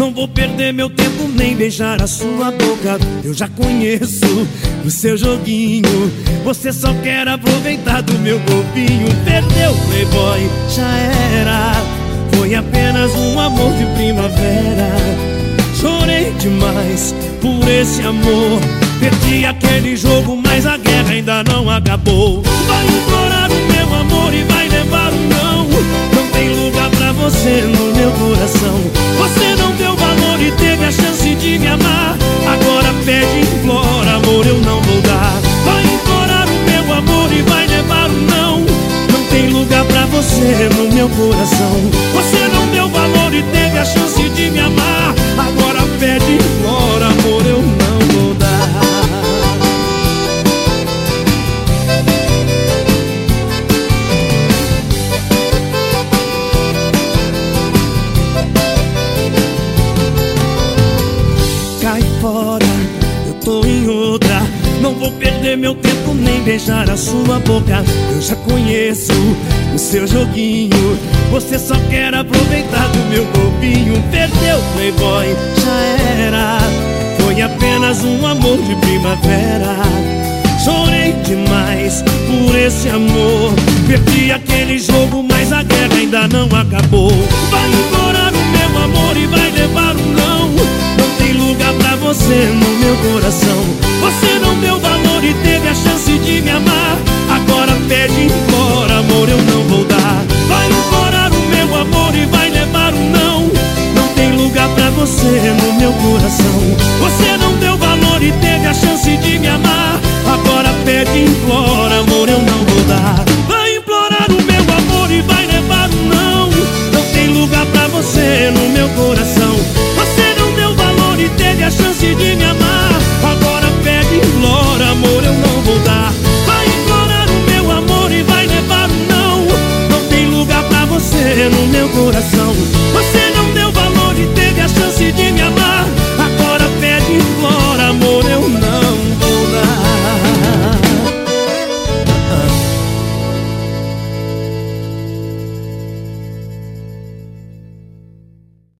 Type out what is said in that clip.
Não vou perder meu tempo nem beijar a sua boca. Eu já conheço o seu joguinho. Você só quer aproveitar do meu corpinho. Perdeu, playboy, já era. Foi apenas um amor de primavera. Chorei demais por esse amor. Perdi aquele jogo, mas a guerra ainda não acabou. Você no meu coração. Você não deu valor e teve a chance de me amar. Agora pede, implora, amor, eu não vou dar. Cai fora, eu tô em vou perder meu tempo nem beijar a sua boca. Eu já conheço o seu joguinho. Você só quer aproveitar do meu corpinho. Perdeu, playboy, já era. Foi apenas um amor de primavera. Chorei demais por esse amor. Perdi aquele jogo, mas a guerra ainda não acabou. Vai implorar você no meu coração. Você